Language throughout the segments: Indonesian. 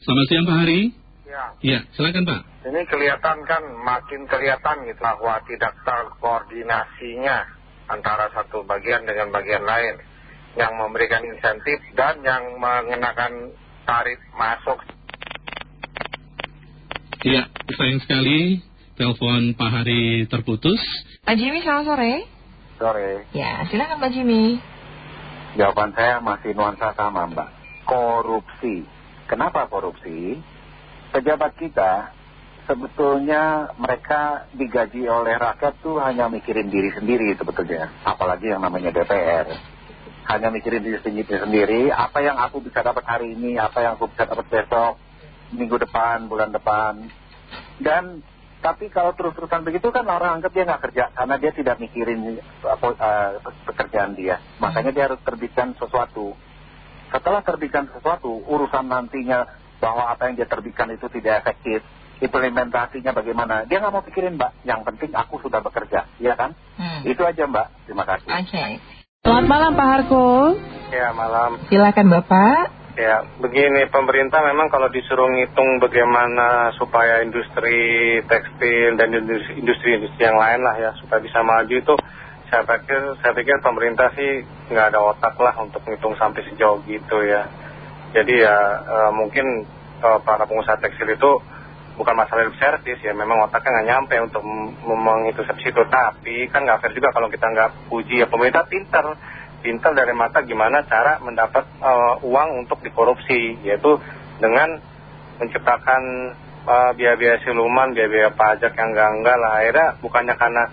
Selamat siang Pak Hari. Ya, Ya, silakan Pak. ini kelihatan kan makin kelihatan gitu bahwa tidak terkoordinasinya antara satu bagian dengan bagian lain yang memberikan insentif dan yang mengenakan tarif masuk. Ya, sayang sekali telepon Pak Hari terputus. Pak Jimmy selamat sore. Sore, Ya, silakan Pak Jimmy. jawaban saya masih nuansa sama Mbak. Korupsi. Kenapa korupsi? Pejabat kita sebetulnya mereka digaji oleh rakyat tuh hanya mikirin diri sendiri sebetulnya. Apalagi yang namanya DPR. Hanya mikirin diri sendiri, sendiri apa yang aku bisa dapat hari ini, apa yang aku bisa dapat besok, minggu depan, bulan depan. Dan tapi kalau terus-terusan begitu kan orang anggap dia nggak kerja karena dia tidak mikirin eh, pekerjaan dia. Makanya dia harus terbitkan sesuatu. Setelah terbitkan sesuatu, urusan nantinya bahwa apa yang dia terbitkan itu tidak efektif, implementasinya bagaimana, dia nggak mau pikirin mbak. Yang penting aku sudah bekerja, iya kan? Hmm. Itu aja mbak. Terima kasih. Oke. Selamat malam Pak Harko. Ya malam. Silakan Bapak. Ya, begini pemerintah memang kalau disuruh ngitung bagaimana supaya industri tekstil dan industri-industri yang lain lah ya supaya bisa maju itu saya pikir saya pikir pemerintah sih nggak ada otak lah untuk ngitung sampai sejauh gitu ya. Jadi ya eh, mungkin eh, para pengusaha tekstil itu bukan masalah lip service ya. Memang otaknya nggak nyampe untuk menghitung situ. Tapi kan nggak fair juga kalau kita nggak puji ya. Pemerintah pintar. Pintar dari mata gimana cara mendapat eh, uang untuk dikorupsi. Yaitu dengan menciptakan biaya-biaya siluman, biaya-biaya pajak yang enggak-enggak lah. Akhirnya bukannya karena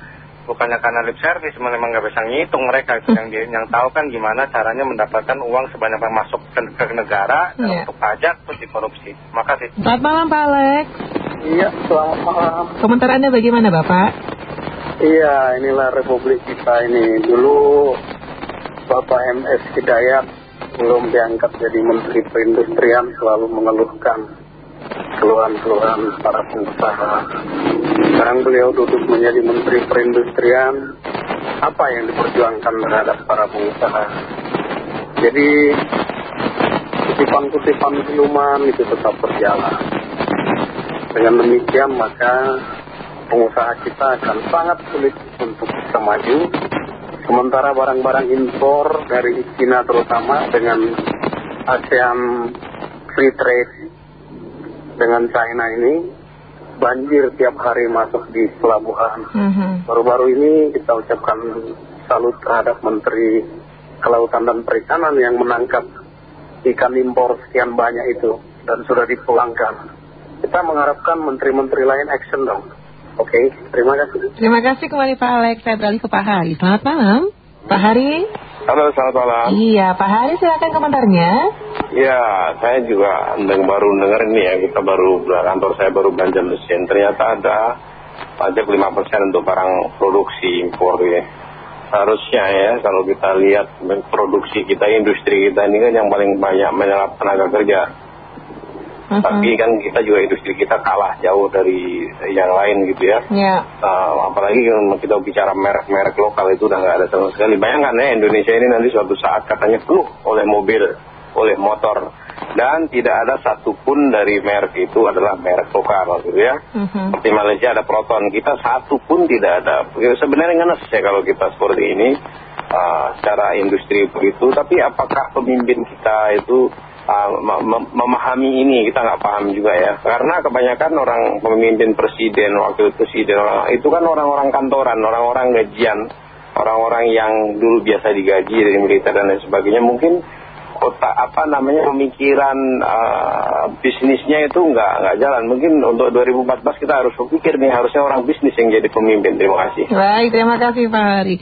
bukannya karena lip service memang nggak bisa ngitung mereka itu yang dia- yang tahu kan gimana caranya mendapatkan uang sebanyak yang masuk ke, ke negara dan Iya. untuk pajak terus dikorupsi. Makasih. Selamat malam Pak Alex. Iya, selamat malam. Komentar Anda bagaimana Bapak? Iya, inilah republik kita ini. Dulu Bapak MS Hidayat belum diangkat jadi Menteri Perindustrian selalu mengeluhkan keluhan-keluhan para pengusaha. Sekarang beliau duduk menjadi Menteri Perindustrian. Apa yang diperjuangkan terhadap para pengusaha? Jadi kutipan-kutipan siluman itu tetap berjalan. Dengan demikian maka pengusaha kita akan sangat sulit untuk bisa maju. Sementara barang-barang impor dari China terutama dengan ASEAN Free Trade dengan China ini banjir tiap hari masuk di pelabuhan. Mhm. Baru-baru ini kita ucapkan salut terhadap Menteri Kelautan dan Perikanan yang menangkap ikan impor sekian banyak itu dan sudah dipulangkan. Kita mengharapkan menteri-menteri lain action dong. Oke, terima kasih. Terima kasih kembali Pak Alex. Saya beralih ke Pak Hari. Selamat malam. Pak Hari? Halo, selamat malam. Iya, Pak Hari silakan komentarnya. Ya, saya juga baru dengar ini ya, kita baru, kantor saya baru belanja mesin. Ternyata ada pajak 5% untuk barang produksi impor ya. Harusnya ya, kalau kita lihat produksi kita, industri kita ini kan yang paling banyak menyerap tenaga kerja. Mhm. Tapi kan kita juga industri kita kalah jauh dari yang lain gitu ya. Ya. Uh, apalagi kalau kita bicara merek-merek lokal itu udah nggak ada sama sekali. Bayangkan ya Indonesia ini nanti suatu saat katanya penuh oleh mobil, oleh motor. Dan tidak ada satupun dari merek itu adalah merek lokal gitu ya. Mhm. Seperti Malaysia ada Proton, kita satu pun tidak ada. Ya, Sebenarnya ngenes ya kalau kita seperti ini uh, secara industri begitu. Tapi apakah pemimpin kita itu uh, mem- memahami ini kita nggak paham juga ya karena kebanyakan orang pemimpin presiden wakil presiden orang- itu kan orang-orang kantoran orang-orang gajian orang-orang yang dulu biasa digaji dari militer dan lain sebagainya mungkin otak apa namanya pemikiran uh, bisnisnya itu nggak nggak jalan. Mungkin untuk 2014 kita harus berpikir nih harusnya orang bisnis yang jadi pemimpin. Terima kasih. Baik, terima kasih Pak Hari.